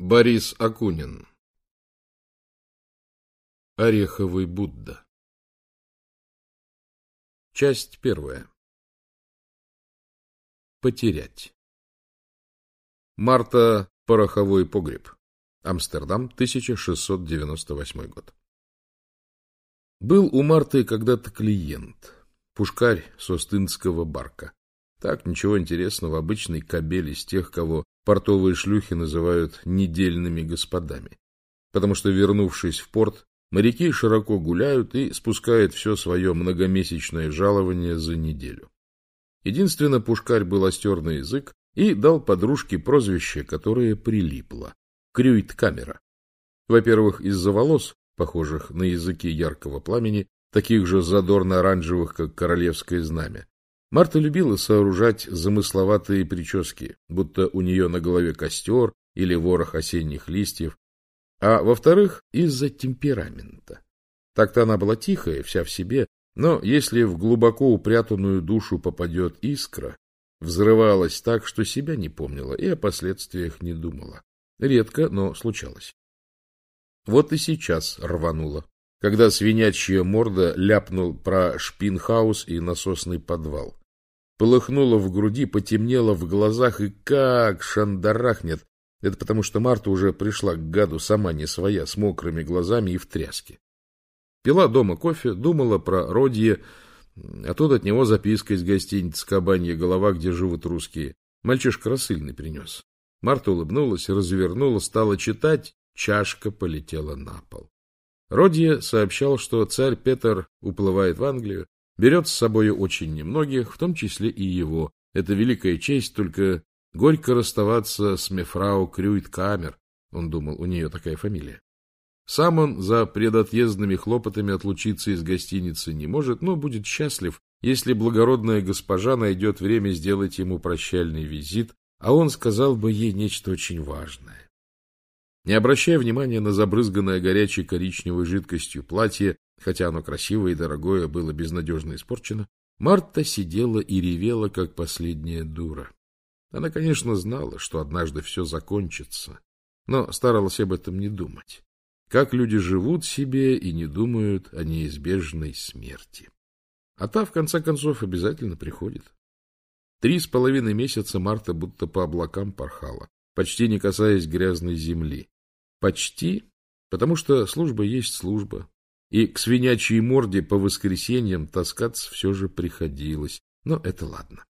Борис Акунин. Ореховый Будда. Часть первая. Потерять. Марта Пороховой погреб. Амстердам, 1698 год. Был у Марты когда-то клиент, пушкарь с Остинского барка. Так, ничего интересного, обычный кабель из тех, кого портовые шлюхи называют недельными господами. Потому что, вернувшись в порт, моряки широко гуляют и спускают все свое многомесячное жалование за неделю. Единственно, Пушкарь был остер на язык и дал подружке прозвище, которое прилипло — Крюйт-камера. Во-первых, из-за волос, похожих на языки яркого пламени, таких же задорно-оранжевых, как королевское знамя, Марта любила сооружать замысловатые прически, будто у нее на голове костер или ворох осенних листьев, а во-вторых, из-за темперамента. Так-то она была тихая, вся в себе, но если в глубоко упрятанную душу попадет искра, взрывалась так, что себя не помнила и о последствиях не думала. Редко, но случалось. Вот и сейчас рванула когда свинячья морда ляпнул про шпинхаус и насосный подвал. Полыхнуло в груди, потемнело в глазах и как шандарахнет. Это потому, что Марта уже пришла к гаду сама не своя, с мокрыми глазами и в тряске. Пила дома кофе, думала про Родье, а тут от него записка из гостиницы «Кабанья голова», где живут русские. Мальчишка рассыльный принес. Марта улыбнулась, развернула, стала читать, чашка полетела на пол. Родье сообщал, что царь Петр уплывает в Англию, берет с собой очень немногих, в том числе и его. Это великая честь, только горько расставаться с мефрау Крюит-Камер, он думал, у нее такая фамилия. Сам он за предотъездными хлопотами отлучиться из гостиницы не может, но будет счастлив, если благородная госпожа найдет время сделать ему прощальный визит, а он сказал бы ей нечто очень важное. Не обращая внимания на забрызганное горячей коричневой жидкостью платье, хотя оно красивое и дорогое было безнадежно испорчено, Марта сидела и ревела, как последняя дура. Она, конечно, знала, что однажды все закончится, но старалась об этом не думать. Как люди живут себе и не думают о неизбежной смерти. А та, в конце концов, обязательно приходит. Три с половиной месяца Марта будто по облакам порхала, почти не касаясь грязной земли. Почти, потому что служба есть служба. И к свинячьей морде по воскресеньям таскаться все же приходилось. Но это ладно.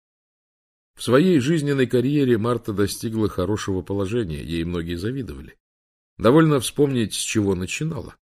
В своей жизненной карьере Марта достигла хорошего положения, ей многие завидовали. Довольно вспомнить, с чего начинала.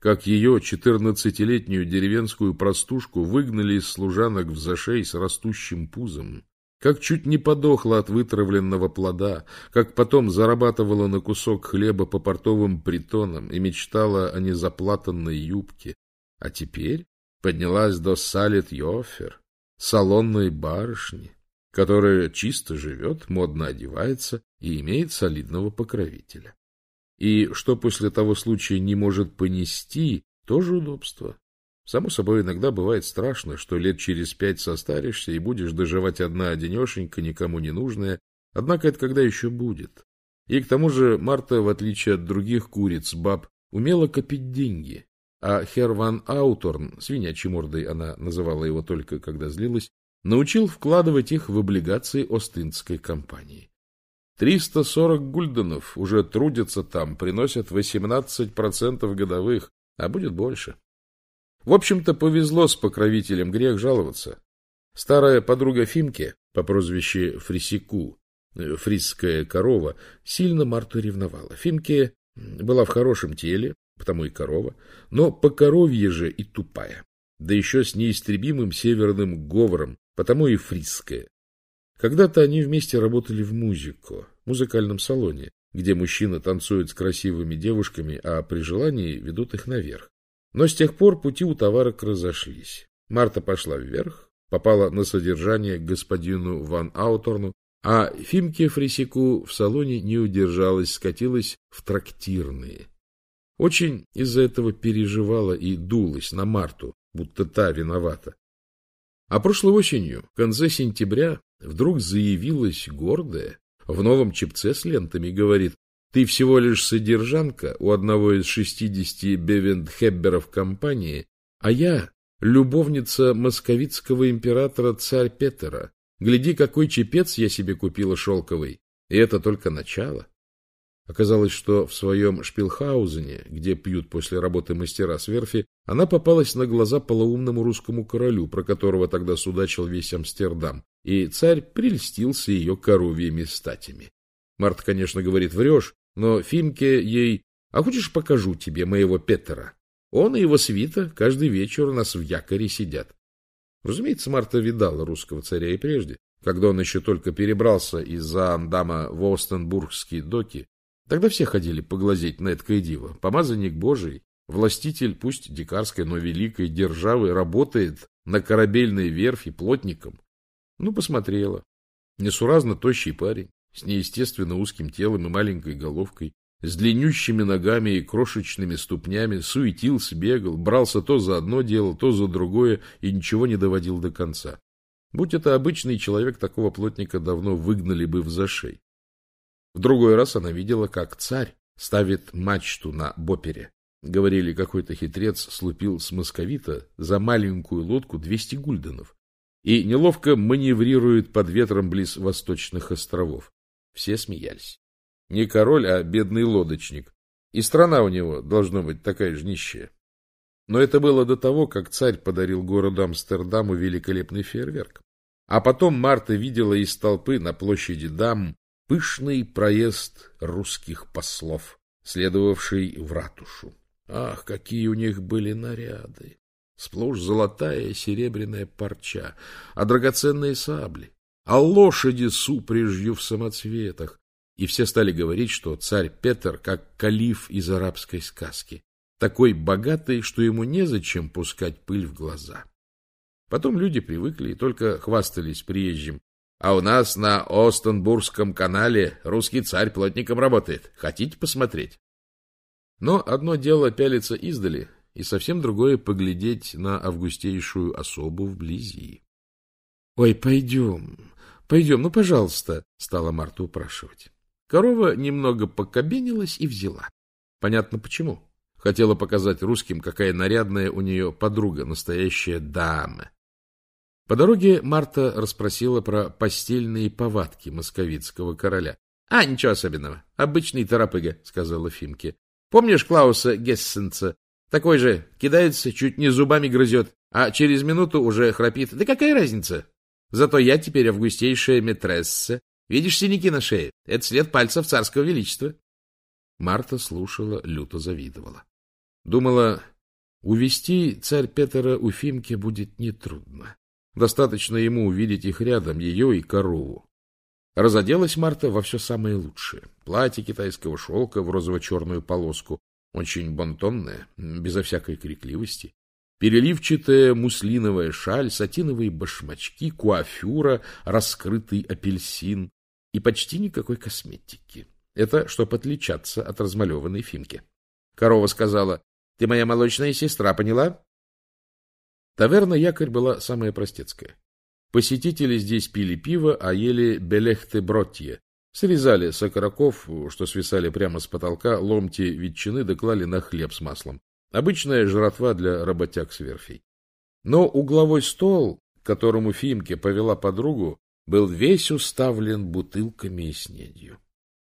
Как ее четырнадцатилетнюю деревенскую простушку выгнали из служанок в зашей с растущим пузом, как чуть не подохла от вытравленного плода, как потом зарабатывала на кусок хлеба по портовым притонам и мечтала о незаплатанной юбке, а теперь поднялась до Салит Йофер, салонной барышни, которая чисто живет, модно одевается и имеет солидного покровителя. И что после того случая не может понести, тоже удобство. Само собой, иногда бывает страшно, что лет через пять состаришься и будешь доживать одна одинешенька, никому не нужная. Однако это когда еще будет. И к тому же Марта, в отличие от других куриц, баб, умела копить деньги. А Херван Ауторн, свинячьей мордой она называла его только когда злилась, научил вкладывать их в облигации Остинской компании. 340 гульденов уже трудятся там, приносят 18% годовых, а будет больше. В общем-то, повезло с покровителем, грех жаловаться. Старая подруга Фимке по прозвищу Фрисику, э, фрисская корова, сильно Марту ревновала. Фимке была в хорошем теле, потому и корова, но по коровье же и тупая, да еще с неистребимым северным говором, потому и фрисская. Когда-то они вместе работали в музыку, музыкальном салоне, где мужчины танцуют с красивыми девушками, а при желании ведут их наверх. Но с тех пор пути у товарок разошлись. Марта пошла вверх, попала на содержание к господину Ван Ауторну, а Фимке Фрисику в салоне не удержалась, скатилась в трактирные. Очень из-за этого переживала и дулась на Марту, будто та виновата. А прошлой осенью, в конце сентября, вдруг заявилась гордая, в новом чепце с лентами, говорит, Ты всего лишь содержанка у одного из шестидесяти бевендхебберов компании, а я — любовница московицкого императора царь Петера. Гляди, какой чепец я себе купила шелковый. И это только начало. Оказалось, что в своем Шпилхаузене, где пьют после работы мастера с верфи, она попалась на глаза полоумному русскому королю, про которого тогда судачил весь Амстердам, и царь прельстился ее коровьими статями. Март, конечно, говорит, врешь, но Фимке ей «А хочешь, покажу тебе моего Петера?» Он и его свита каждый вечер у нас в якоре сидят. Разумеется, Марта видала русского царя и прежде, когда он еще только перебрался из-за Андама в Остенбургские доки. Тогда все ходили поглазеть на это диво. Помазанник Божий, властитель, пусть дикарской, но великой державы, работает на корабельной верфи плотником. Ну, посмотрела. Несуразно тощий парень, с неестественно узким телом и маленькой головкой, с длиннющими ногами и крошечными ступнями, суетился, бегал, брался то за одно дело, то за другое и ничего не доводил до конца. Будь это обычный человек, такого плотника давно выгнали бы в зашей. В другой раз она видела, как царь ставит мачту на бопере. Говорили, какой-то хитрец слупил с московита за маленькую лодку двести гульденов и неловко маневрирует под ветром близ восточных островов. Все смеялись. Не король, а бедный лодочник. И страна у него должна быть такая же нищая. Но это было до того, как царь подарил городу Амстердаму великолепный фейерверк. А потом Марта видела из толпы на площади дам пышный проезд русских послов, следовавший в ратушу. Ах, какие у них были наряды! Сплошь золотая и серебряная парча, а драгоценные сабли, а лошади с упряжью в самоцветах, и все стали говорить, что царь Петр как калиф из арабской сказки, такой богатый, что ему незачем пускать пыль в глаза. Потом люди привыкли и только хвастались приезжим. А у нас на Остенбургском канале русский царь плотником работает. Хотите посмотреть? Но одно дело пялиться издали, и совсем другое поглядеть на августейшую особу вблизи. — Ой, пойдем, пойдем, ну, пожалуйста, — стала Марта упрашивать. Корова немного покобенилась и взяла. Понятно почему. Хотела показать русским, какая нарядная у нее подруга, настоящая дама. По дороге Марта расспросила про постельные повадки московицкого короля. — А, ничего особенного. Обычный торопыга, — сказала Фимке. — Помнишь Клауса Гессенца? Такой же, кидается, чуть не зубами грызет, а через минуту уже храпит. Да какая разница? Зато я теперь августейшая метресса, Видишь синяки на шее? Это след пальцев царского величества. Марта слушала, люто завидовала. Думала, увести царь Петра у Фимки будет нетрудно. Достаточно ему увидеть их рядом, ее и корову. Разоделась Марта во все самое лучшее. Платье китайского шелка в розово-черную полоску, очень бонтонное, безо всякой крикливости. Переливчатая муслиновая шаль, сатиновые башмачки, куафюра, раскрытый апельсин, и почти никакой косметики. Это чтоб отличаться от размалеванной Фимки. Корова сказала, — Ты моя молочная сестра, поняла? Таверна «Якорь» была самая простецкая. Посетители здесь пили пиво, а ели белехты-бротье. Срезали с окороков, что свисали прямо с потолка, ломти ветчины доклали на хлеб с маслом. Обычная жратва для работяг с верфей. Но угловой стол, к которому Фимке повела подругу, был весь уставлен бутылками и снедью.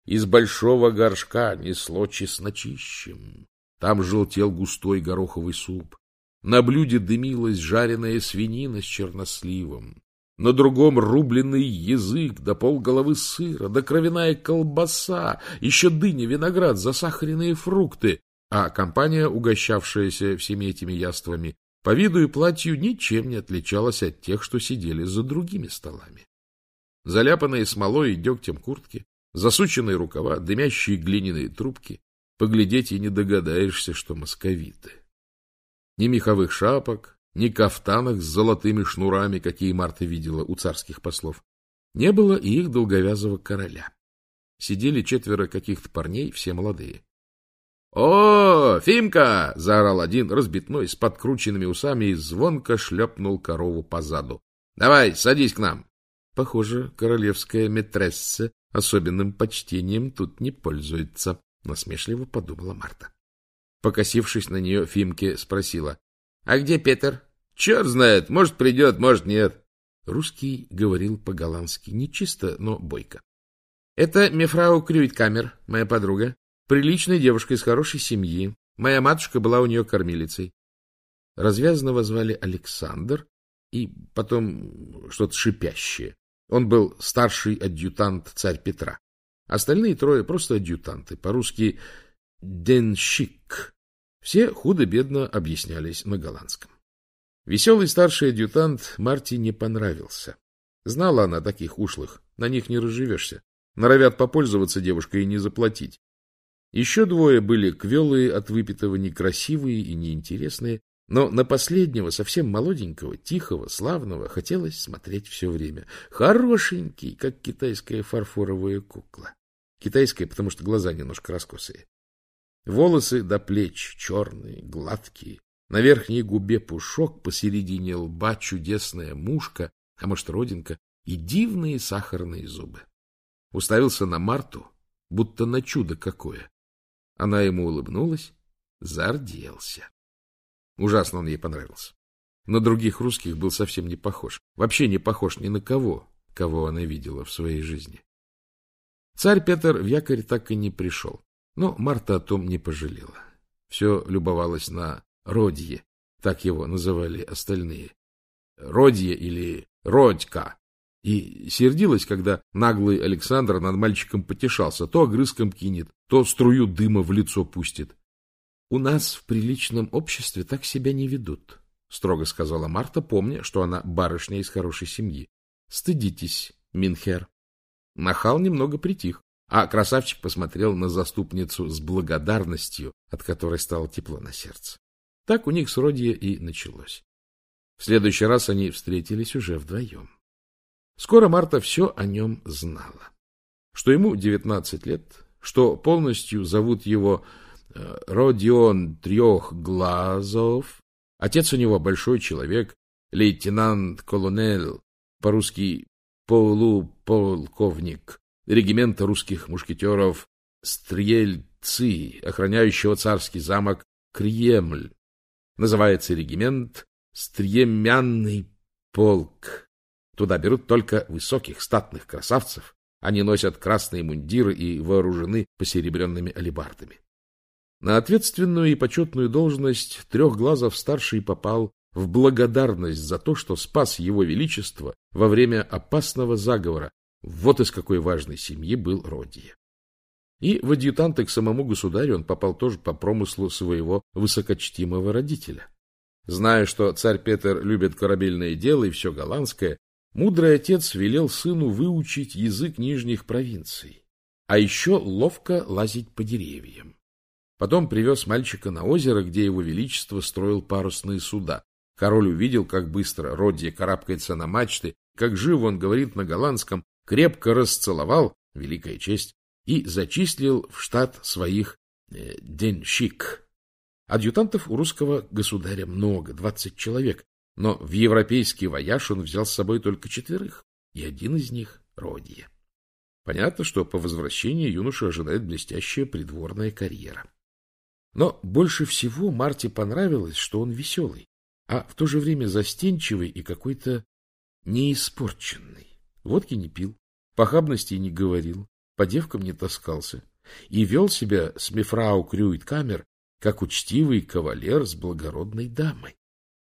Из большого горшка несло чесночищем. Там желтел густой гороховый суп. На блюде дымилась жареная свинина с черносливом. На другом рубленый язык, да полголовы сыра, да кровяная колбаса, еще дыня, виноград, засахаренные фрукты. А компания, угощавшаяся всеми этими яствами, по виду и платью ничем не отличалась от тех, что сидели за другими столами заляпанные смолой и дегтем куртки, засученные рукава, дымящие глиняные трубки. Поглядеть и не догадаешься, что московиты. Ни меховых шапок, ни кафтанок с золотыми шнурами, какие Марта видела у царских послов. Не было и их долговязого короля. Сидели четверо каких-то парней, все молодые. — О, Фимка! — заорал один, разбитной, с подкрученными усами, и звонко шлепнул корову по заду. — Давай, садись к нам. Похоже, королевская метресса особенным почтением тут не пользуется, — насмешливо подумала Марта. Покосившись на нее, Фимке спросила. — А где Петр? — Черт знает, может, придет, может, нет. Русский говорил по-голландски, не чисто, но бойко. — Это мефрау Крюйткамер, моя подруга. Приличная девушка из хорошей семьи. Моя матушка была у нее кормилицей. Развязанного звали Александр, и потом что-то шипящее. Он был старший адъютант царь Петра. Остальные трое просто адъютанты, по-русски «денщик». Все худо-бедно объяснялись на голландском. Веселый старший адъютант Марти не понравился. Знала она таких ушлых, на них не разживешься. Норовят попользоваться девушкой и не заплатить. Еще двое были квелые от выпитого некрасивые и неинтересные, но на последнего, совсем молоденького, тихого, славного, хотелось смотреть все время. Хорошенький, как китайская фарфоровая кукла. Китайская, потому что глаза немножко раскосые. Волосы до плеч черные, гладкие. На верхней губе пушок, посередине лба чудесная мушка, а может, родинка, и дивные сахарные зубы. Уставился на Марту, будто на чудо какое. Она ему улыбнулась, зарделся. Ужасно он ей понравился. На других русских был совсем не похож. Вообще не похож ни на кого, кого она видела в своей жизни. Царь Петр в якорь так и не пришел. Но Марта о том не пожалела. Все любовалась на Родье, так его называли остальные. Родье или Родька. И сердилась, когда наглый Александр над мальчиком потешался. То огрызком кинет, то струю дыма в лицо пустит. — У нас в приличном обществе так себя не ведут, — строго сказала Марта, помня, что она барышня из хорошей семьи. — Стыдитесь, Минхер. Нахал немного притих, а красавчик посмотрел на заступницу с благодарностью, от которой стало тепло на сердце. Так у них с Родье и началось. В следующий раз они встретились уже вдвоем. Скоро Марта все о нем знала. Что ему девятнадцать лет, что полностью зовут его Э, Родион Трехглазов. Отец у него большой человек, лейтенант-колонел, по-русски полуполковник, регимента русских мушкетеров Стрельцы, охраняющего царский замок Кремль. Называется регимент Стремянный полк. Туда берут только высоких статных красавцев. Они носят красные мундиры и вооружены посеребренными алебардами. На ответственную и почетную должность Трехглазов-старший попал в благодарность за то, что спас его величество во время опасного заговора. Вот из какой важной семьи был Родия. И в адъютанты к самому государю он попал тоже по промыслу своего высокочтимого родителя. Зная, что царь Петр любит корабельное дело и все голландское, мудрый отец велел сыну выучить язык нижних провинций, а еще ловко лазить по деревьям. Потом привез мальчика на озеро, где его величество строил парусные суда. Король увидел, как быстро Родди карабкается на мачты, как живо он говорит на голландском, крепко расцеловал, великая честь, и зачислил в штат своих э, денщик. Адъютантов у русского государя много, двадцать человек, но в европейский вояж он взял с собой только четверых, и один из них — Родия. Понятно, что по возвращении юношу ожидает блестящая придворная карьера. Но больше всего Марте понравилось, что он веселый, а в то же время застенчивый и какой-то неиспорченный. Водки не пил, похабности не говорил, по девкам не таскался и вел себя с мефрау Крюит-Камер как учтивый кавалер с благородной дамой.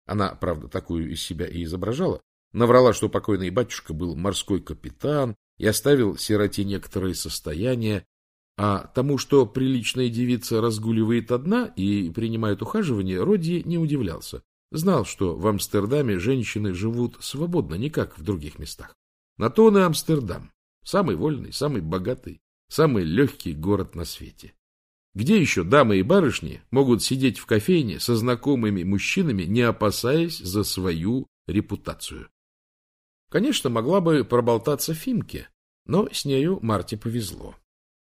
Она, правда, такую из себя и изображала, наврала, что покойный батюшка был морской капитан и оставил сироте некоторое состояние, а тому, что приличная девица разгуливает одна и принимает ухаживание, Роди не удивлялся. Знал, что в Амстердаме женщины живут свободно, не как в других местах. На то он и Амстердам. Самый вольный, самый богатый, самый легкий город на свете. Где еще дамы и барышни могут сидеть в кофейне со знакомыми мужчинами, не опасаясь за свою репутацию? Конечно, могла бы проболтаться Фимке, но с нею Марте повезло.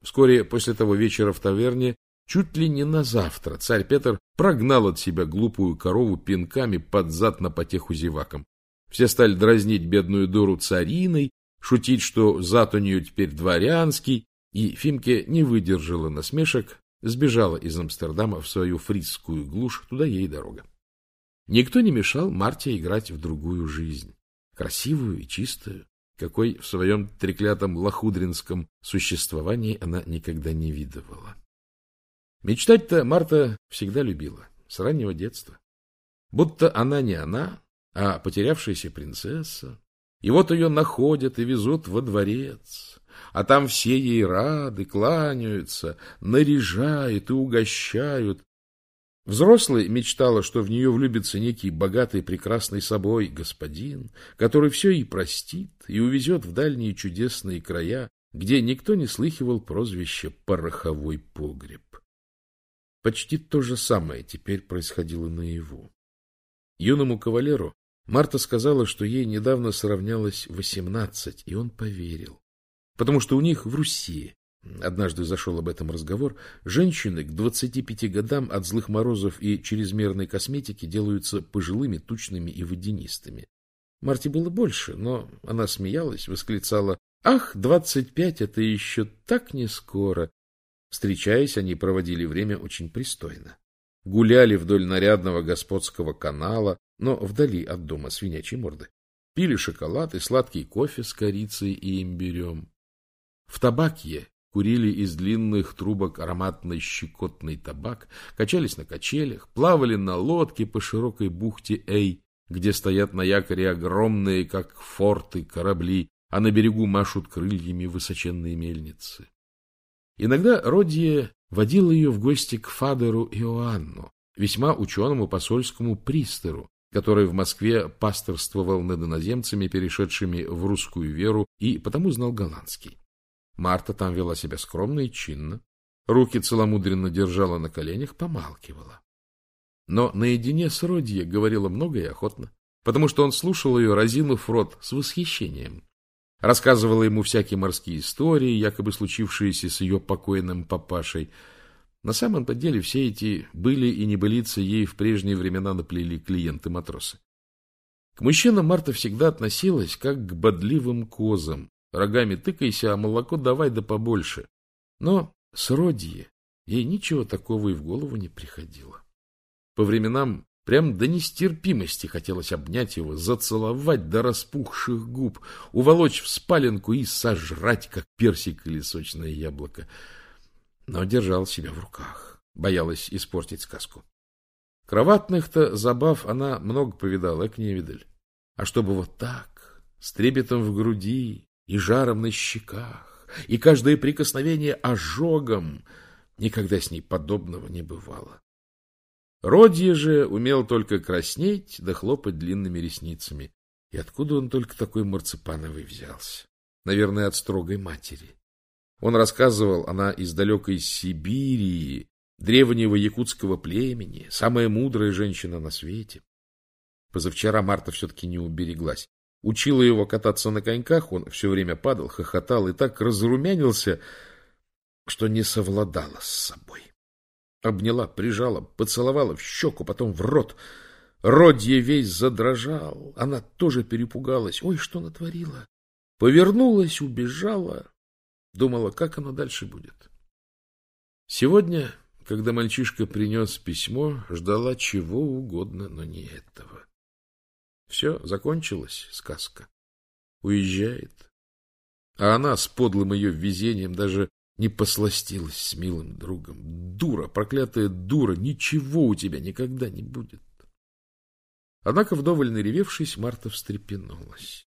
Вскоре после того вечера в таверне, чуть ли не на завтра, царь Петр прогнал от себя глупую корову пинками под зад на потеху зевакам. Все стали дразнить бедную дуру цариной, шутить, что зад у нее теперь дворянский, и Фимке не выдержала насмешек, сбежала из Амстердама в свою фрисскую глушь, туда ей дорога. Никто не мешал Марте играть в другую жизнь, красивую и чистую, какой в своем треклятом лохудринском существовании она никогда не видывала. Мечтать-то Марта всегда любила, с раннего детства. Будто она не она, а потерявшаяся принцесса. И вот ее находят и везут во дворец, а там все ей рады, кланяются, наряжают и угощают. Взрослый мечтала, что в нее влюбится некий богатый прекрасный собой господин, который все ей простит и увезет в дальние чудесные края, где никто не слыхивал прозвище «пороховой погреб». Почти то же самое теперь происходило наяву. Юному кавалеру Марта сказала, что ей недавно сравнялось восемнадцать, и он поверил. Потому что у них в Руси, однажды зашел об этом разговор, женщины к двадцати пяти годам от злых морозов и чрезмерной косметики делаются пожилыми, тучными и водянистыми. Марте было больше, но она смеялась, восклицала «Ах, двадцать пять — это еще так не скоро!» Встречаясь, они проводили время очень пристойно. Гуляли вдоль нарядного господского канала, но вдали от дома свинячьей морды. Пили шоколад и сладкий кофе с корицей и имбирем. В табакье курили из длинных трубок ароматный щекотный табак, качались на качелях, плавали на лодке по широкой бухте Эй, где стоят на якоре огромные, как форты, корабли, а на берегу машут крыльями высоченные мельницы. Иногда Родье водил ее в гости к Фадеру Иоанну, весьма ученому посольскому пристеру, который в Москве пасторствовал над иноземцами, перешедшими в русскую веру, и потому знал голландский. Марта там вела себя скромно и чинно, руки целомудренно держала на коленях, помалкивала. Но наедине с Родье говорила много и охотно, потому что он слушал ее, разинув рот, с восхищением рассказывала ему всякие морские истории, якобы случившиеся с ее покойным папашей. На самом-то деле все эти были и небылицы ей в прежние времена наплели клиенты-матросы. К мужчинам Марта всегда относилась как к бодливым козам. Рогами тыкайся, а молоко давай да побольше. Но с Родье ей ничего такого и в голову не приходило. По временам Прям до нестерпимости хотелось обнять его, зацеловать до распухших губ, уволочь в спаленку и сожрать, как персик или сочное яблоко. Но держал себя в руках, боялась испортить сказку. Кроватных-то забав она много повидала, к невидаль. А чтобы вот так, с трепетом в груди и жаром на щеках, и каждое прикосновение ожогом, никогда с ней подобного не бывало. Родье же умел только краснеть да хлопать длинными ресницами. И откуда он только такой марципановый взялся? Наверное, от строгой матери. Он рассказывал, она из далекой Сибири, древнего якутского племени, самая мудрая женщина на свете. Позавчера Марта все-таки не убереглась. Учила его кататься на коньках, он все время падал, хохотал и так разрумянился, что не совладала с собой. Обняла, прижала, поцеловала в щеку, потом в рот. Родье весь задрожал. Она тоже перепугалась. Ой, что натворила? Повернулась, убежала. Думала, как оно дальше будет. Сегодня, когда мальчишка принес письмо, ждала чего угодно, но не этого. Все, закончилась сказка. Уезжает. А она с подлым ее везением даже не посластилась с милым другом. Дура, проклятая дура, ничего у тебя никогда не будет. Однако, вдоволь наревевшись, Марта встрепенулась.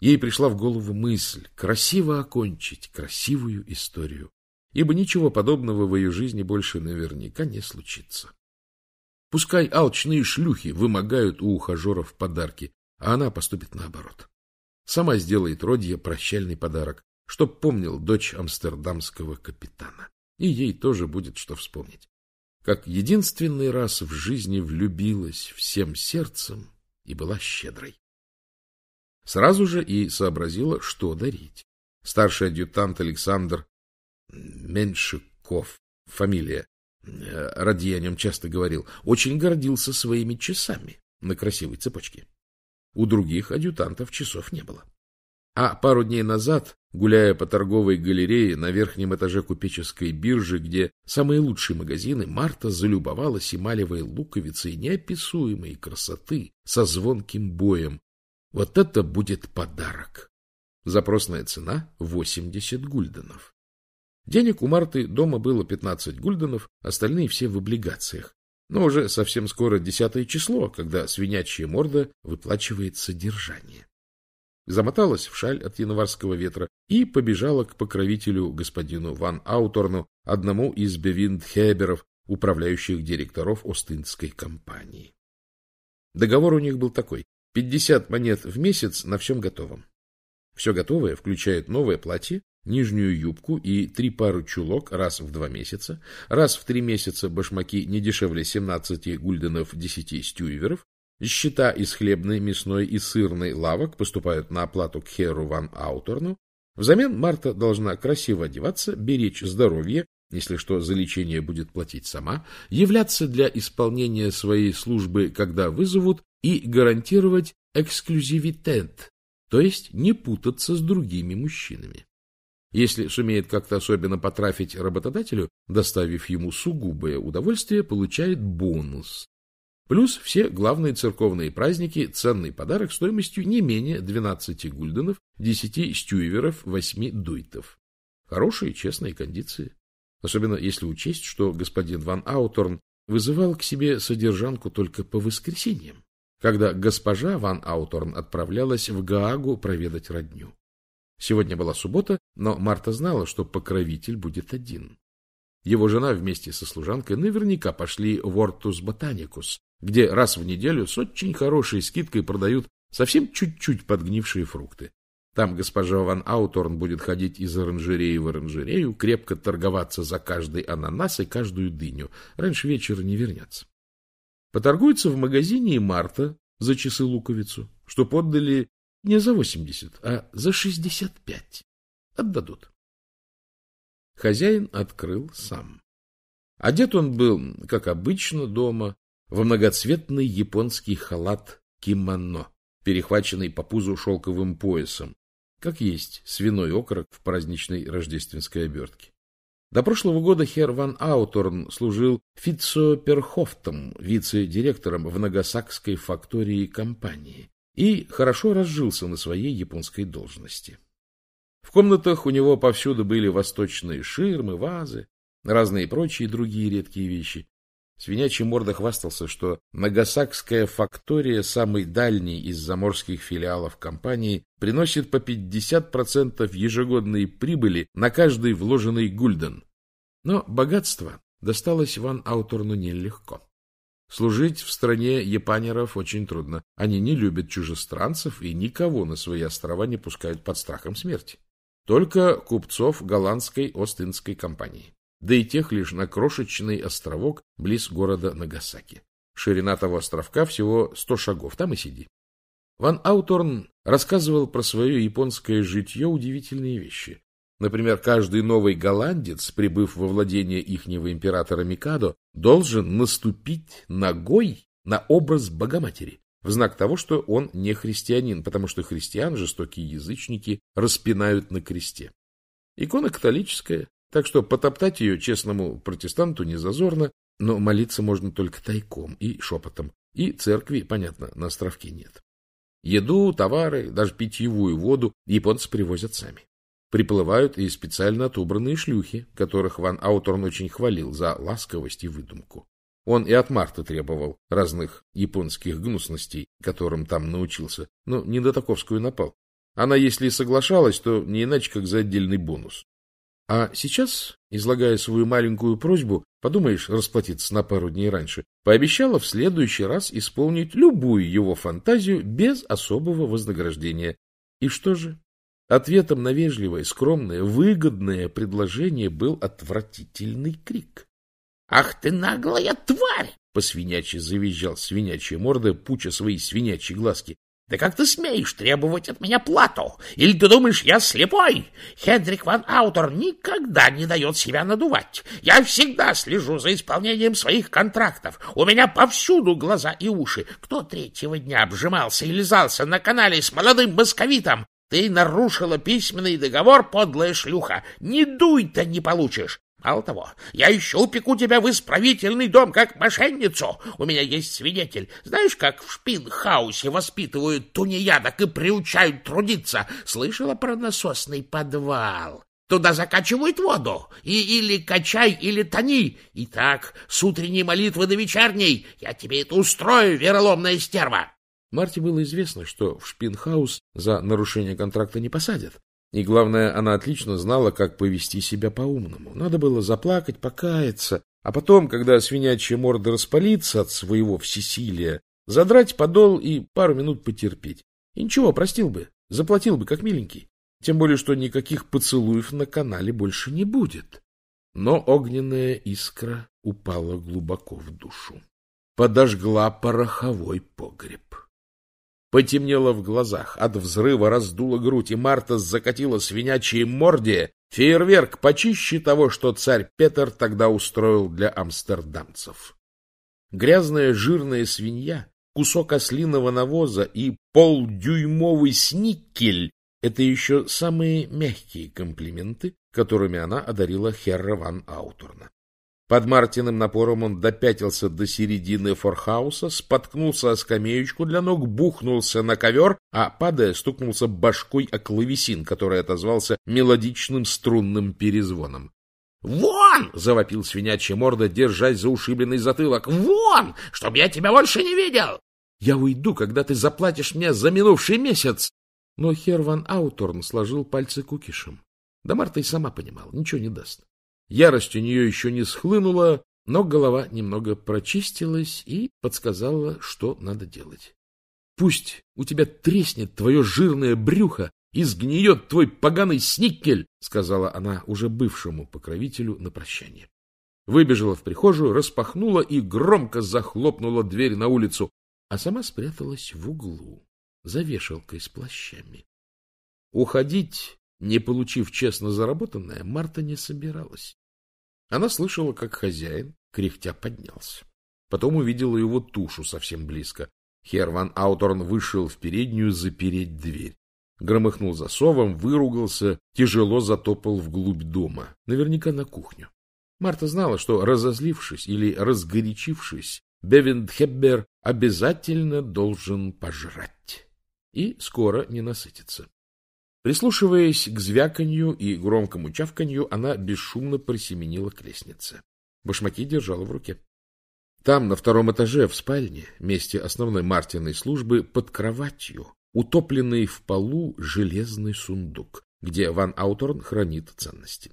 Ей пришла в голову мысль красиво окончить красивую историю, ибо ничего подобного в ее жизни больше наверняка не случится. Пускай алчные шлюхи вымогают у ухажеров подарки, а она поступит наоборот. Сама сделает Родье прощальный подарок, чтоб помнил дочь амстердамского капитана. И ей тоже будет что вспомнить. Как единственный раз в жизни влюбилась всем сердцем и была щедрой. Сразу же и сообразила, что дарить. Старший адъютант Александр Меншиков, фамилия, Ради о нем часто говорил, очень гордился своими часами на красивой цепочке. у других адъютантов часов не было. А пару дней назад, гуляя по торговой галерее на верхнем этаже купеческой биржи, где самые лучшие магазины, Марта залюбовалась эмалевой луковицей неописуемой красоты со звонким боем. Вот это будет подарок! Запросная цена — 80 гульденов. Денег у Марты дома было 15 гульденов, остальные все в облигациях. Но уже совсем скоро десятое число, когда свинячья морда выплачивает содержание. Замоталась в шаль от январского ветра и побежала к покровителю господину Ван Ауторну, одному из Бевиндхеберов, управляющих директоров Остинской компании. Договор у них был такой — 50 монет в месяц на всем готовом. Все готовое включает новое платье, нижнюю юбку и три пары чулок раз в два месяца, раз в три месяца башмаки не дешевле 17 гульденов 10 стюйверов, счета из хлебной, мясной и сырной лавок поступают на оплату к Херу ван Ауторну. Взамен Марта должна красиво одеваться, беречь здоровье, если что, за лечение будет платить сама, являться для исполнения своей службы, когда вызовут, и гарантировать эксклюзивитет, то есть не путаться с другими мужчинами. Если сумеет как-то особенно потрафить работодателю, доставив ему сугубое удовольствие, получает бонус. Плюс все главные церковные праздники, ценный подарок стоимостью не менее 12 гульденов, 10 стюйверов, 8 дуйтов. Хорошие, честные кондиции. Особенно если учесть, что господин Ван Ауторн вызывал к себе содержанку только по воскресеньям, когда госпожа Ван Ауторн отправлялась в Гаагу проведать родню. Сегодня была суббота, но Марта знала, что покровитель будет один. Его жена вместе со служанкой наверняка пошли в Ортус Ботаникус, где раз в неделю с очень хорошей скидкой продают совсем чуть-чуть подгнившие фрукты. Там госпожа Ван Ауторн будет ходить из оранжереи в оранжерею, крепко торговаться за каждый ананас и каждую дыню. Раньше вечера не вернется. Поторгуется в магазине и Марта за часы луковицу, что поддали не за 80, а за 65. Отдадут. Хозяин открыл сам. Одет он был, как обычно, дома, в многоцветный японский халат кимоно, перехваченный по пузу шелковым поясом, как есть свиной окорок в праздничной рождественской обертке. До прошлого года Хер ван Ауторн служил Фитцоперхофтом, вице-директором в Нагасакской фактории компании, и хорошо разжился на своей японской должности. В комнатах у него повсюду были восточные ширмы, вазы, разные прочие другие редкие вещи. Свинячий морда хвастался, что Нагасакская фактория, самый дальний из заморских филиалов компании, приносит по 50% ежегодной прибыли на каждый вложенный гульден. Но богатство досталось Ван Ауторну нелегко. Служить в стране япанеров очень трудно. Они не любят чужестранцев и никого на свои острова не пускают под страхом смерти. Только купцов голландской Остинской компании. Да и тех лишь на крошечный островок близ города Нагасаки. Ширина того островка всего сто шагов, там и сиди. Ван Ауторн рассказывал про свое японское житье удивительные вещи. Например, каждый новый голландец, прибыв во владение ихнего императора Микадо, должен наступить ногой на образ Богоматери, в знак того, что он не христианин, потому что христиан жестокие язычники распинают на кресте. Икона католическая, так что потоптать ее честному протестанту не зазорно, но молиться можно только тайком и шепотом, и церкви, понятно, на островке нет. Еду, товары, даже питьевую воду японцы привозят сами приплывают и специально отобранные шлюхи, которых Ван Ауторн очень хвалил за ласковость и выдумку. Он и от Марты требовал разных японских гнусностей, которым там научился, но не до таковскую напал. Она, если и соглашалась, то не иначе, как за отдельный бонус. А сейчас, излагая свою маленькую просьбу, подумаешь, расплатиться на пару дней раньше, пообещала в следующий раз исполнить любую его фантазию без особого вознаграждения. И что же? Ответом на вежливое, скромное, выгодное предложение был отвратительный крик. — Ах ты наглая тварь! — по свинячьи завизжал свинячья морда, пуча свои свинячьи глазки. Да как ты смеешь требовать от меня плату? Или ты думаешь, я слепой? Хендрик ван Аутер никогда не дает себя надувать. Я всегда слежу за исполнением своих контрактов. У меня повсюду глаза и уши. Кто третьего дня обжимался и лизался на канале с молодым московитом? Ты нарушила письменный договор, подлая шлюха. Не дуй-то не получишь. Мало того, я еще упеку тебя в исправительный дом как мошенницу. У меня есть свидетель. Знаешь, как в Шпинхаусе воспитывают тунеядок и приучают трудиться? Слышала про насосный подвал? Туда закачивают воду. И или качай, или тони. И так, с утренней молитвы до вечерней. Я тебе это устрою, вероломная стерва. Марте было известно, что в Шпинхаус за нарушение контракта не посадят. И главное, она отлично знала, как повести себя по-умному. Надо было заплакать, покаяться, а потом, когда свинячья морда распалится от своего всесилия, задрать подол и пару минут потерпеть. И ничего, простил бы, заплатил бы, как миленький. Тем более, что никаких поцелуев на канале больше не будет. Но огненная искра упала глубоко в душу. Подожгла пороховой погреб. Потемнело в глазах, от взрыва раздула грудь, и Марта закатила свинячьей морде фейерверк почище того, что царь Петр тогда устроил для амстердамцев. Грязная жирная свинья, кусок ослиного навоза и полдюймовый сникель — это еще самые мягкие комплименты, которыми она одарила Херра ван Ауторна. Под Мартиным напором он допятился до середины форхауса, споткнулся о скамеечку для ног, бухнулся на ковер, а, падая, стукнулся башкой о клавесин, который отозвался мелодичным струнным перезвоном. «Вон!» — завопил свинячья морда, держась за ушибленный затылок. «Вон! Чтоб я тебя больше не видел!» «Я уйду, когда ты заплатишь мне за минувший месяц!» Но Херван Ауторн сложил пальцы кукишем. Да Марта и сама понимала, ничего не даст. Ярость у нее еще не схлынула, но голова немного прочистилась и подсказала, что надо делать. Пусть у тебя треснет твое жирное брюхо и сгниет твой поганый сникель, сказала она уже бывшему покровителю на прощание. Выбежала в прихожую, распахнула и громко захлопнула дверь на улицу, а сама спряталась в углу за вешалкой с плащами. Уходить не получив честно заработанное, Марта не собиралась. Она слышала, как хозяин, кряхтя, поднялся. Потом увидела его тушу совсем близко. Херван Ауторн вышел в переднюю запереть дверь. Громыхнул засовом, выругался, тяжело затопал вглубь дома, наверняка на кухню. Марта знала, что, разозлившись или разгорячившись, Бевиндхеббер обязательно должен пожрать. И скоро не насытится. Прислушиваясь к звяканью и громкому чавканью, она бесшумно просеменила к лестнице. Башмаки держала в руке. Там, на втором этаже, в спальне, месте основной Мартиной службы, под кроватью, утопленный в полу железный сундук, где Ван Ауторн хранит ценности.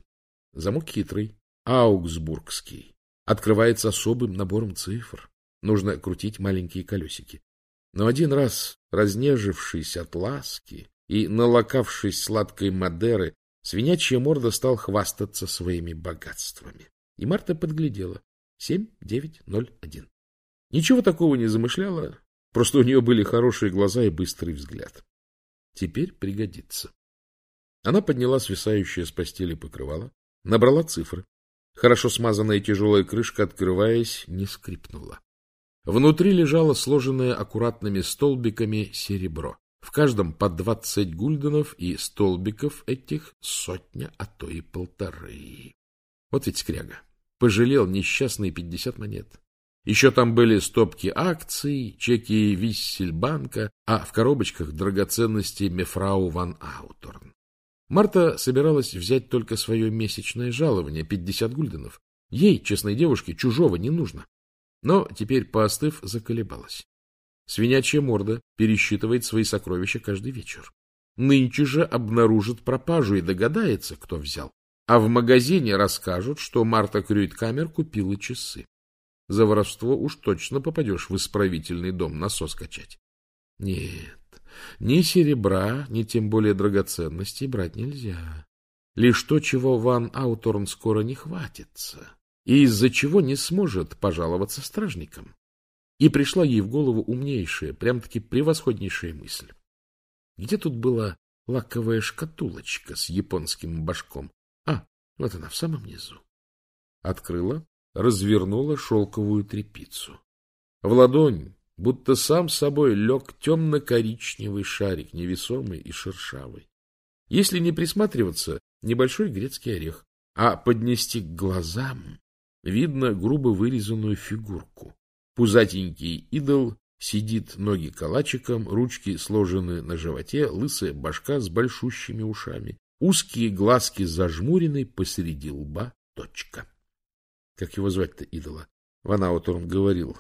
Замок хитрый, аугсбургский, открывается особым набором цифр. Нужно крутить маленькие колесики. Но один раз, разнежившись от ласки, и, налокавшись сладкой Мадеры, свинячья морда стал хвастаться своими богатствами. И Марта подглядела. Семь, девять, ноль, один. Ничего такого не замышляла, просто у нее были хорошие глаза и быстрый взгляд. Теперь пригодится. Она подняла свисающее с постели покрывало, набрала цифры. Хорошо смазанная тяжелая крышка, открываясь, не скрипнула. Внутри лежало сложенное аккуратными столбиками серебро. В каждом по двадцать гульденов, и столбиков этих сотня, а то и полторы. Вот ведь скряга. Пожалел несчастные пятьдесят монет. Еще там были стопки акций, чеки Виссельбанка, а в коробочках драгоценности Мефрау ван Ауторн. Марта собиралась взять только свое месячное жалование, пятьдесят гульденов. Ей, честной девушке, чужого не нужно. Но теперь, поостыв, заколебалась. Свинячья морда пересчитывает свои сокровища каждый вечер. Нынче же обнаружит пропажу и догадается, кто взял. А в магазине расскажут, что Марта Крюйткамер купила часы. За воровство уж точно попадешь в исправительный дом насос качать. Нет, ни серебра, ни тем более драгоценностей брать нельзя. Лишь то, чего Ван Ауторн скоро не хватится, и из-за чего не сможет пожаловаться стражникам. И пришла ей в голову умнейшая, прям-таки превосходнейшая мысль. Где тут была лаковая шкатулочка с японским башком? А, вот она в самом низу. Открыла, развернула шелковую тряпицу. В ладонь, будто сам собой, лег темно-коричневый шарик, невесомый и шершавый. Если не присматриваться, небольшой грецкий орех, а поднести к глазам видно грубо вырезанную фигурку. Пузатенький идол сидит ноги калачиком, ручки сложены на животе, лысая башка с большущими ушами, узкие глазки зажмурены, посреди лба точка. Как его звать-то идола? Ван Ауторн говорил.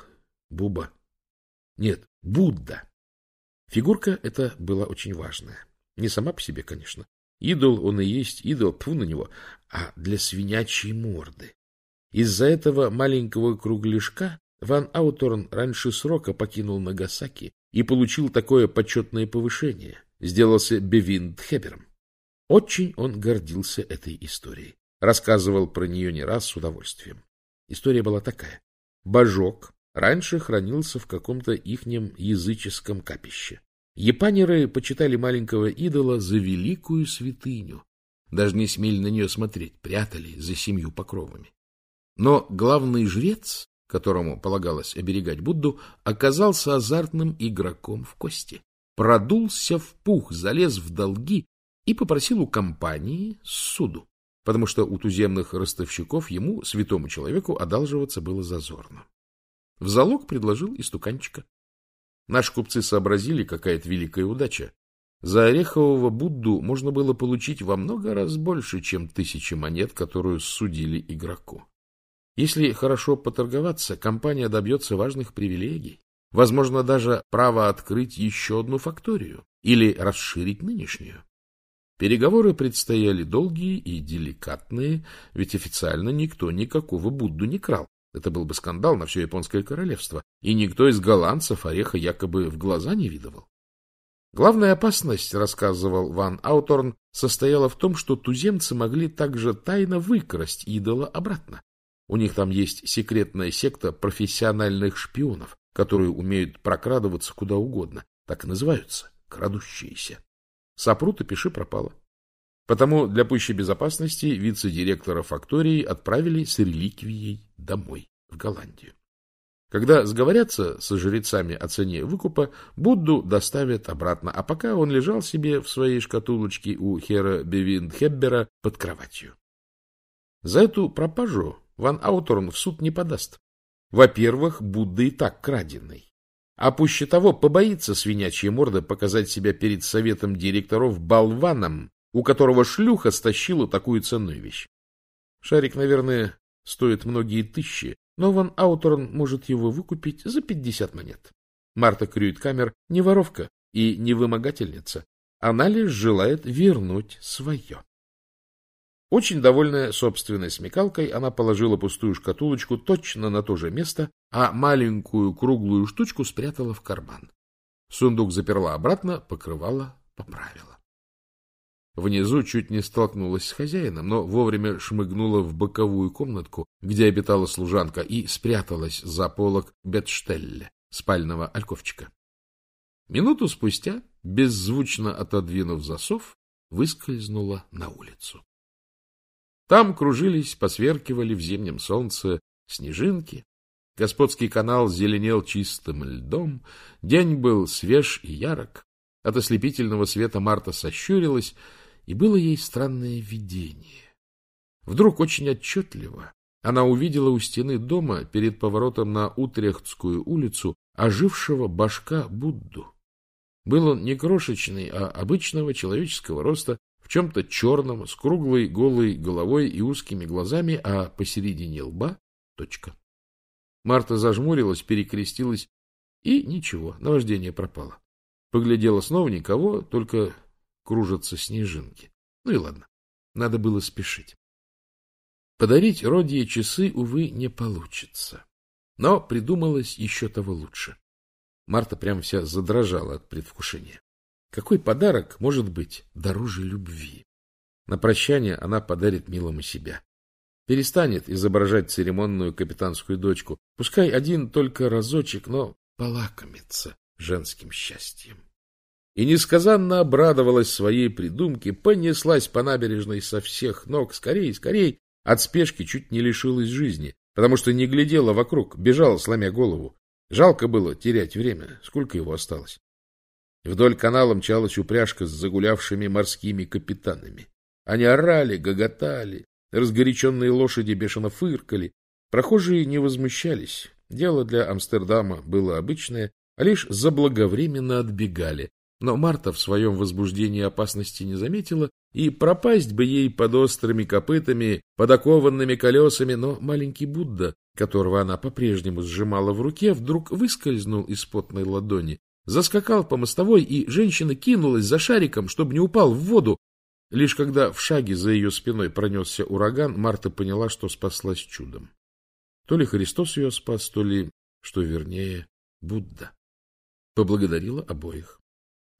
Буба. Нет, Будда. Фигурка эта была очень важная. Не сама по себе, конечно. Идол он и есть идол, тьфу на него, а для свинячьей морды. Из-за этого маленького кругляшка Ван Ауторн раньше срока покинул Нагасаки и получил такое почетное повышение, сделался Бевиндхебером. Очень он гордился этой историей, рассказывал про нее не раз с удовольствием. История была такая. Божок раньше хранился в каком-то ихнем языческом капище. Япанеры почитали маленького идола за великую святыню. Даже не смели на нее смотреть, прятали за семью покровами. Но главный жрец, которому полагалось оберегать Будду, оказался азартным игроком в кости. Продулся в пух, залез в долги и попросил у компании суду, потому что у туземных ростовщиков ему, святому человеку, одалживаться было зазорно. В залог предложил истуканчика. Наши купцы сообразили, какая это великая удача. За орехового Будду можно было получить во много раз больше, чем тысячи монет, которую судили игроку. Если хорошо поторговаться, компания добьется важных привилегий, возможно, даже право открыть еще одну факторию или расширить нынешнюю. Переговоры предстояли долгие и деликатные, ведь официально никто никакого Будду не крал. Это был бы скандал на все японское королевство, и никто из голландцев ореха якобы в глаза не видывал. Главная опасность, рассказывал Ван Ауторн, состояла в том, что туземцы могли также тайно выкрасть идола обратно. У них там есть секретная секта профессиональных шпионов, которые умеют прокрадываться куда угодно. Так и называются — крадущиеся. Сопрут и пиши пропало. Потому для пущей безопасности вице-директора фактории отправили с реликвией домой, в Голландию. Когда сговорятся со жрецами о цене выкупа, Будду доставят обратно, а пока он лежал себе в своей шкатулочке у Хера Бевиндхеббера под кроватью. За эту пропажу Ван Ауторн в суд не подаст. Во-первых, Будда и так краденый. А пуще того, побоится свинячья морда показать себя перед советом директоров болваном, у которого шлюха стащила такую ценную вещь. Шарик, наверное, стоит многие тысячи, но Ван Ауторн может его выкупить за пятьдесят монет. Марта Крюиткамер не воровка и не вымогательница. Она лишь желает вернуть свое. Очень довольная собственной смекалкой, она положила пустую шкатулочку точно на то же место, а маленькую круглую штучку спрятала в карман. Сундук заперла обратно, покрывала, поправила. Внизу чуть не столкнулась с хозяином, но вовремя шмыгнула в боковую комнатку, где обитала служанка, и спряталась за полок Бетштелле, спального альковчика. Минуту спустя, беззвучно отодвинув засов, выскользнула на улицу. Там кружились, посверкивали в зимнем солнце снежинки, господский канал зеленел чистым льдом, день был свеж и ярок, от ослепительного света Марта сощурилась и было ей странное видение. Вдруг очень отчетливо она увидела у стены дома перед поворотом на Утрехтскую улицу ожившего башка Будду. Был он не крошечный, а обычного человеческого роста, чем-то черном, с круглой голой головой и узкими глазами, а посередине лба — точка. Марта зажмурилась, перекрестилась, и ничего, наваждение пропало. Поглядела снова никого, только кружатся снежинки. Ну и ладно, надо было спешить. Подарить Родье часы, увы, не получится. Но придумалось еще того лучше. Марта прям вся задрожала от предвкушения. Какой подарок может быть дороже любви? На прощание она подарит милому себя. Перестанет изображать церемонную капитанскую дочку. Пускай один только разочек, но полакомится женским счастьем. И несказанно обрадовалась своей придумке, понеслась по набережной со всех ног, скорей, скорей, от спешки чуть не лишилась жизни, потому что не глядела вокруг, бежала, сломя голову. Жалко было терять время, сколько его осталось. Вдоль канала мчалась упряжка с загулявшими морскими капитанами. Они орали, гоготали, разгоряченные лошади бешено фыркали. Прохожие не возмущались. Дело для Амстердама было обычное, а лишь заблаговременно отбегали. Но Марта в своем возбуждении опасности не заметила, и пропасть бы ей под острыми копытами, под окованными колесами, но маленький Будда, которого она по-прежнему сжимала в руке, вдруг выскользнул из потной ладони, заскакал по мостовой, и женщина кинулась за шариком, чтобы не упал в воду. Лишь когда в шаге за ее спиной пронесся ураган, Марта поняла, что спаслась чудом. То ли Христос ее спас, то ли, что вернее, Будда. Поблагодарила обоих.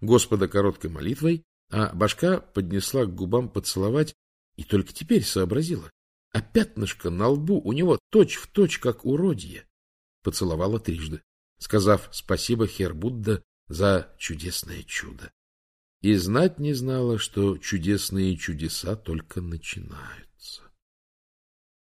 Господа короткой молитвой, а башка поднесла к губам поцеловать и только теперь сообразила. А пятнышко на лбу у него точь-в-точь, точь, как уродье. Поцеловала трижды, сказав спасибо Хер Будда за чудесное чудо. И знать не знала, что чудесные чудеса только начинаются.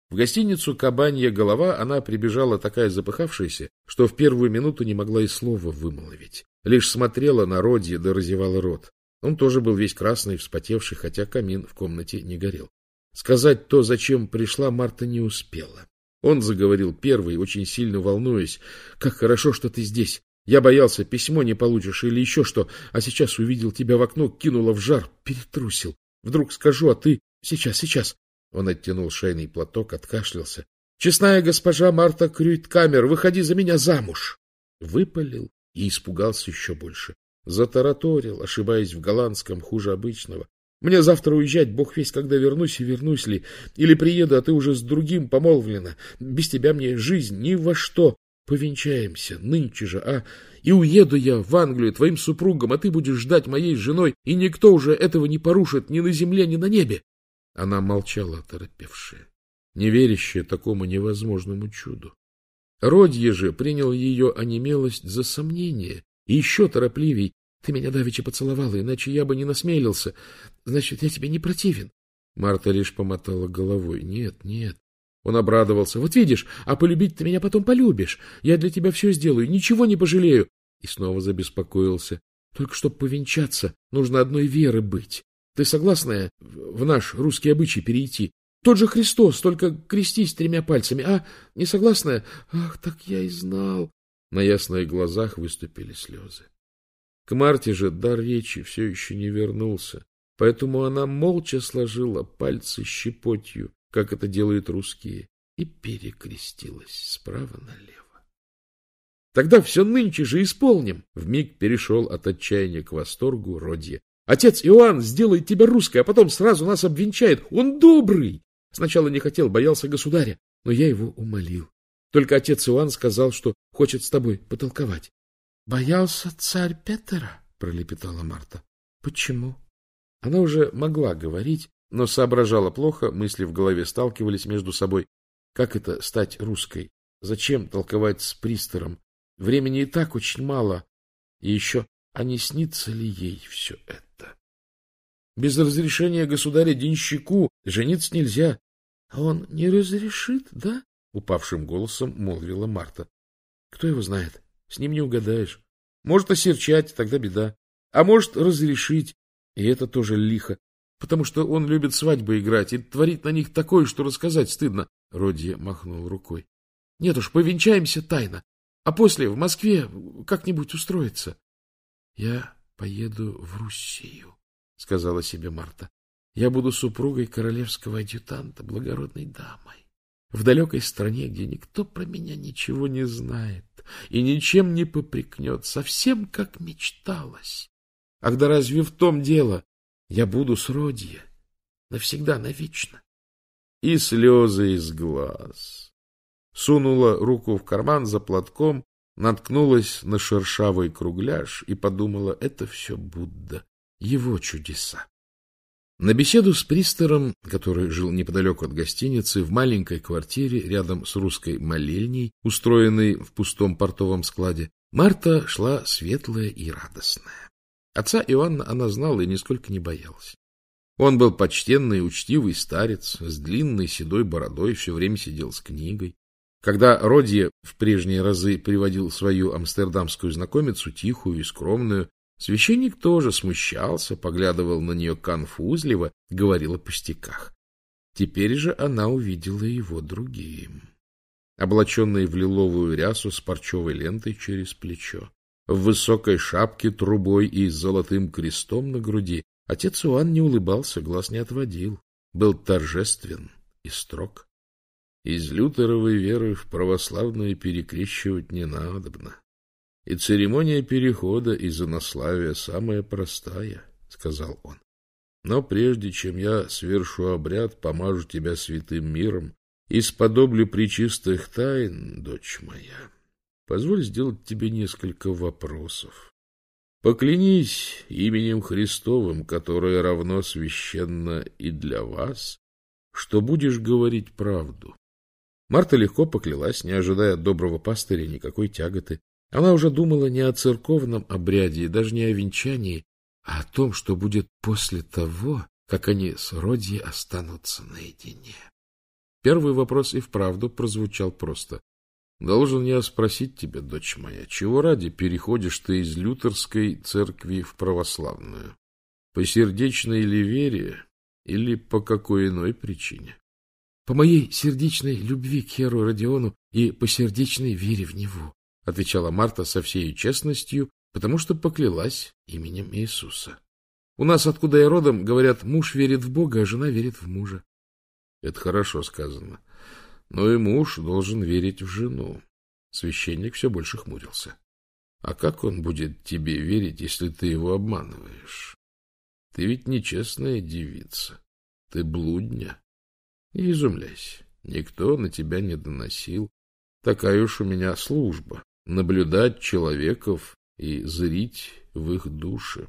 В гостиницу «Кабанья голова» она прибежала такая запыхавшаяся, что в первую минуту не могла и слова вымолвить. Лишь смотрела на Родье да разевала рот. Он тоже был весь красный, вспотевший, хотя камин в комнате не горел. Сказать то, зачем пришла, Марта не успела. Он заговорил первый, очень сильно волнуясь. «Как хорошо, что ты здесь. Я боялся, письмо не получишь или еще что, а сейчас увидел тебя в окно, кинула в жар, перетрусил. Вдруг скажу, а ты... Сейчас, сейчас!» Он оттянул шейный платок, откашлялся. «Честная госпожа Марта Крюйткамер, выходи за меня замуж!» Выпалил и испугался еще больше. Затараторил, ошибаясь в голландском хуже обычного. Мне завтра уезжать, бог весь, когда вернусь и вернусь ли. Или приеду, а ты уже с другим помолвлена. Без тебя мне жизнь ни во что. Повенчаемся нынче же, а? И уеду я в Англию твоим супругом, а ты будешь ждать моей женой, и никто уже этого не порушит ни на земле, ни на небе. Она молчала, торопевшая, не верящая такому невозможному чуду. Родье же принял ее онемелость за сомнение, и еще торопливей. Ты меня давеча поцеловала, иначе я бы не насмелился. Значит, я тебе не противен. Марта лишь помотала головой. Нет, нет. Он обрадовался. Вот видишь, а полюбить ты меня потом полюбишь. Я для тебя все сделаю, ничего не пожалею. И снова забеспокоился. Только чтоб повенчаться, нужно одной веры быть. Ты согласна в наш русский обычай перейти? Тот же Христос, только крестись тремя пальцами. А, не согласная? Ах, так я и знал. На ясных глазах выступили слезы. К Марте же дар речи все еще не вернулся, поэтому она молча сложила пальцы щепотью, как это делают русские, и перекрестилась справа налево. Тогда все нынче же исполним. Вмиг перешел от отчаяния к восторгу Родье. Отец Иоанн сделает тебя русской, а потом сразу нас обвенчает. Он добрый. Сначала не хотел, боялся государя, но я его умолил. Только отец Иоанн сказал, что хочет с тобой потолковать. — Боялся царь Петра? — пролепетала Марта. — Почему? Она уже могла говорить, но соображала плохо, мысли в голове сталкивались между собой. Как это стать русской? Зачем толковать с пристором? Времени и так очень мало. И еще, а не снится ли ей все это? Без разрешения государя денщику жениться нельзя. — А он не разрешит, да? — упавшим голосом молвила Марта. — Кто его знает? С ним не угадаешь. Может осерчать, тогда беда. А может разрешить, и это тоже лихо, потому что он любит свадьбы играть и творит на них такое, что рассказать стыдно. Родье махнул рукой. — Нет уж, повенчаемся тайно, а после в Москве как-нибудь устроиться. — Я поеду в Руссию, — сказала себе Марта. Я буду супругой королевского адъютанта, благородной дамой. В далекой стране, где никто про меня ничего не знает и ничем не попрекнет, совсем как мечталось. Ах да разве в том дело? Я буду с Родье навсегда, навечно. И слезы из глаз. Сунула руку в карман за платком, наткнулась на шершавый кругляш и подумала, это все Будда, его чудеса. На беседу с Пристером, который жил неподалеку от гостиницы, в маленькой квартире рядом с русской молельней, устроенной в пустом портовом складе, Марта шла светлая и радостная. Отца Иоанна она знала и нисколько не боялась. Он был почтенный, учтивый старец, с длинной седой бородой, все время сидел с книгой. Когда Родье в прежние разы приводил свою амстердамскую знакомицу, тихую и скромную, священник тоже смущался, поглядывал на нее конфузливо, говорил о пустяках. Теперь же она увидела его другим. Облаченный в лиловую рясу с парчевой лентой через плечо, в высокой шапке трубой и с золотым крестом на груди, отец Иоанн не улыбался, глаз не отводил, был торжествен и строг. Из лютеровой веры в православную перекрещивать не надобно. И церемония перехода из инославия самая простая, — сказал он. Но прежде чем я свершу обряд, помажу тебя святым миром и сподоблю причистых тайн, дочь моя. Позволь сделать тебе несколько вопросов. Поклянись именем Христовым, которое равно священно и для вас, что будешь говорить правду, Марта легко поклялась, не ожидая от доброго пастыря никакой тяготы. Она уже думала не о церковном обряде и даже не о венчании, а о том, что будет после того, как они с Родьей останутся наедине. Первый вопрос и вправду прозвучал просто. «Должен я спросить тебя, дочь моя, чего ради переходишь ты из лютерской церкви в православную? По сердечной ли вере или по какой иной причине?» По моей сердечной любви к Херу Родиону и по сердечной вере в него, — отвечала Марта со всей честностью, потому что поклялась именем Иисуса. У нас, откуда я родом, говорят, муж верит в Бога, а жена верит в мужа. Это хорошо сказано. Но и муж должен верить в жену. Священник все больше хмурился. А как он будет тебе верить, если ты его обманываешь? Ты ведь нечестная девица. Ты блудня. Не изумляйся, никто на тебя не доносил. Такая уж у меня служба — наблюдать человеков и зрить в их души.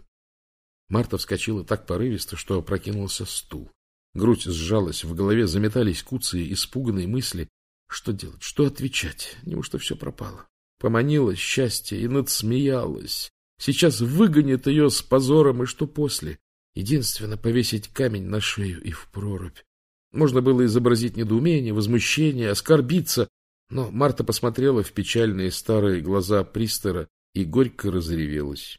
Марта вскочила так порывисто, что опрокинулся стул. Грудь сжалась, в голове заметались куцые, испуганные мысли. Что делать, что отвечать? Неужто все пропало? Поманила счастье и надсмеялась. Сейчас выгонит ее с позором, и что после? Единственно повесить камень на шею и в прорубь. Можно было изобразить недоумение, возмущение, оскорбиться, но Марта посмотрела в печальные старые глаза Пристера и горько разревелась.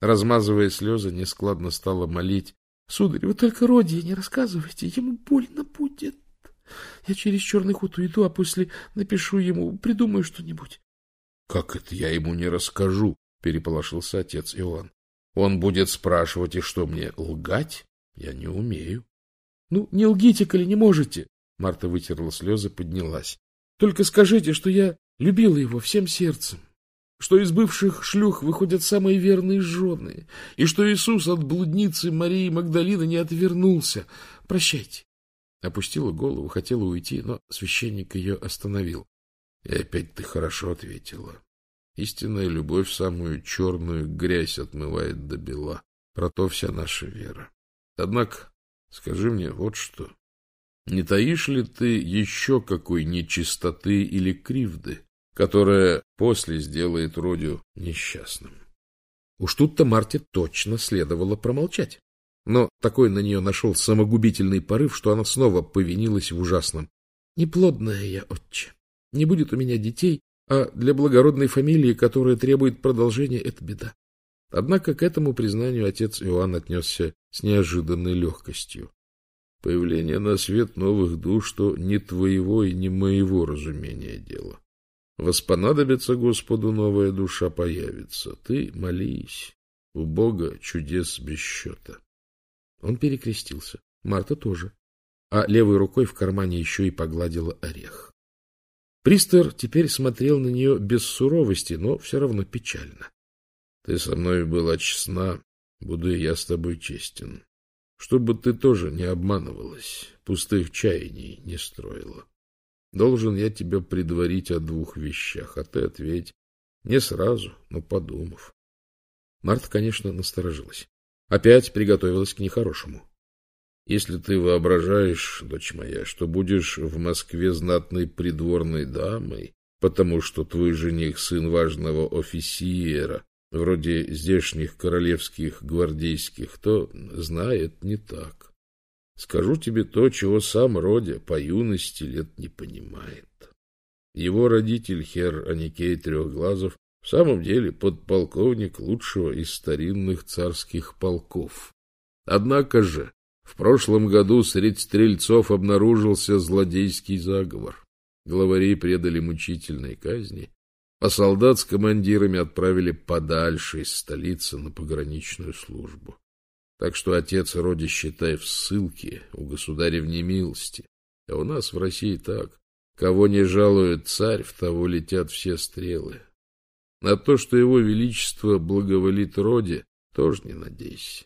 Размазывая слезы, нескладно стала молить. — Сударь, вы только Родии не рассказывайте, ему больно будет. Я через черный ход уйду, а после напишу ему, придумаю что-нибудь. — Как это я ему не расскажу? — переполошился отец Иоанн. — Он будет спрашивать, и что мне, лгать? Я не умею. Ну, не лгите, коли не можете. Марта вытерла слезы, поднялась. Только скажите, что я любила его всем сердцем, что из бывших шлюх выходят самые верные жены, и что Иисус от блудницы Марии Магдалины не отвернулся. Прощайте. Опустила голову, хотела уйти, но священник ее остановил. И опять ты хорошо ответила. Истинная любовь самую черную грязь отмывает до бела. Про то вся наша вера. Однако Скажи мне вот что. Не таишь ли ты еще какой нечистоты или кривды, которая после сделает Родю несчастным? Уж тут-то Марте точно следовало промолчать. Но такой на нее нашел самогубительный порыв, что она снова повинилась в ужасном. Неплодная я, отче. Не будет у меня детей, а для благородной фамилии, которая требует продолжения, это беда. Однако к этому признанию отец Иоанн отнесся с неожиданной легкостью. Появление на свет новых душ, что не твоего и не моего разумения дело. Воспонадобится Господу новая душа появится. Ты молись. У Бога чудес без счета. Он перекрестился. Марта тоже. А левой рукой в кармане еще и погладила орех. Пристер теперь смотрел на нее без суровости, но все равно печально. Ты со мной была честна, буду я с тобой честен. Чтобы ты тоже не обманывалась, пустых чаяний не строила. Должен я тебя предварить о двух вещах, а ты ответь. Не сразу, но подумав. Марта, конечно, насторожилась. Опять приготовилась к нехорошему. Если ты воображаешь, дочь моя, что будешь в Москве знатной придворной дамой, потому что твой жених сын важного офицера, вроде здешних королевских гвардейских, то знает не так. Скажу тебе то, чего сам Родя по юности лет не понимает. Его родитель, хер Аникей Трехглазов, в самом деле подполковник лучшего из старинных царских полков. Однако же в прошлом году среди стрельцов обнаружился злодейский заговор. Главарей предали мучительной казни, а солдат с командирами отправили подальше из столицы на пограничную службу. Так что отец Роди, считай, в ссылке у государя в немилости. А у нас в России так. Кого не жалует царь, в того летят все стрелы. На то, что его величество благоволит Роди, тоже не надейся.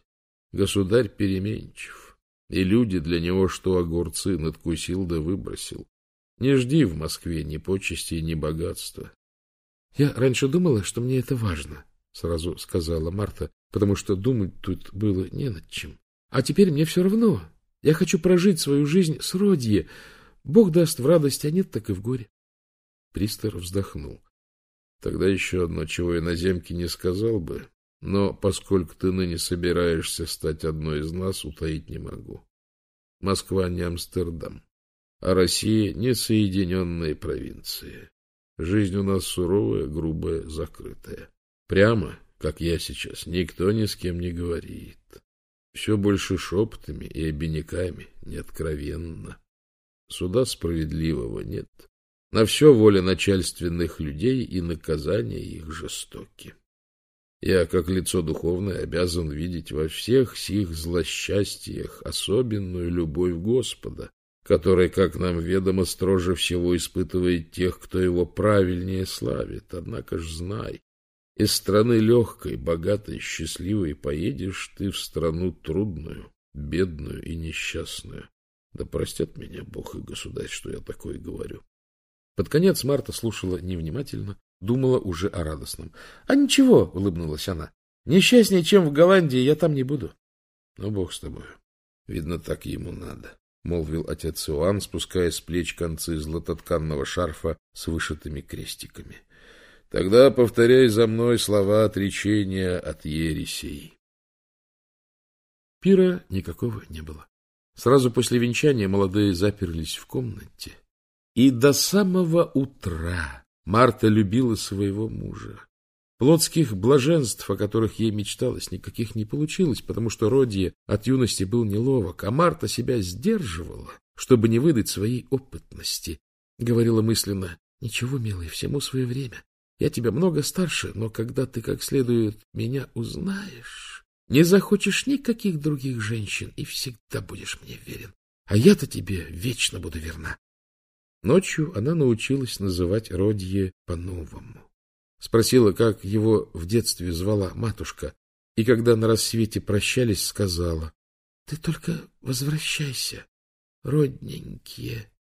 Государь переменчив, и люди для него что огурцы надкусил да выбросил. Не жди в Москве ни почести, ни богатства. — Я раньше думала, что мне это важно, — сразу сказала Марта, потому что думать тут было не над чем. А теперь мне все равно. Я хочу прожить свою жизнь с Родье. Бог даст в радости, а нет, так и в горе. Пристер вздохнул. Тогда еще одно, чего иноземки не сказал бы, но поскольку ты ныне собираешься стать одной из нас, утаить не могу. Москва не Амстердам, а Россия не Соединенные провинции. Жизнь у нас суровая, грубая, закрытая. Прямо, как я сейчас, никто ни с кем не говорит. Все больше шепотами и обиняками, неоткровенно. Суда справедливого нет. На все воля начальственных людей и наказания их жестоки. Я, как лицо духовное, обязан видеть во всех сих злосчастьях особенную любовь Господа, который, как нам ведомо, строже всего испытывает тех, кто его правильнее славит. Однако ж знай, из страны легкой, богатой, счастливой поедешь ты в страну трудную, бедную и несчастную. Да простят меня Бог и Государь, что я такое говорю. Под конец Марта слушала невнимательно, думала уже о радостном. — А ничего, — улыбнулась она, — несчастнее, чем в Голландии, я там не буду. — Ну, Бог с тобой. Видно, так ему надо, — молвил отец Иоанн, спуская с плеч концы златотканного шарфа с вышитыми крестиками. — Тогда повторяй за мной слова отречения от ересей. Пира никакого не было. Сразу после венчания молодые заперлись в комнате — и до самого утра Марта любила своего мужа. Плотских блаженств, о которых ей мечталось, никаких не получилось, потому что Родье от юности был неловок, а Марта себя сдерживала, чтобы не выдать своей опытности. Говорила мысленно, «Ничего, милый, всему свое время. Я тебя много старше, но когда ты как следует меня узнаешь, не захочешь никаких других женщин и всегда будешь мне верен. А я-то тебе вечно буду верна. Ночью она научилась называть Родье по-новому. Спросила, как его в детстве звала матушка, и когда на рассвете прощались, сказала, — Ты только возвращайся, родненькие.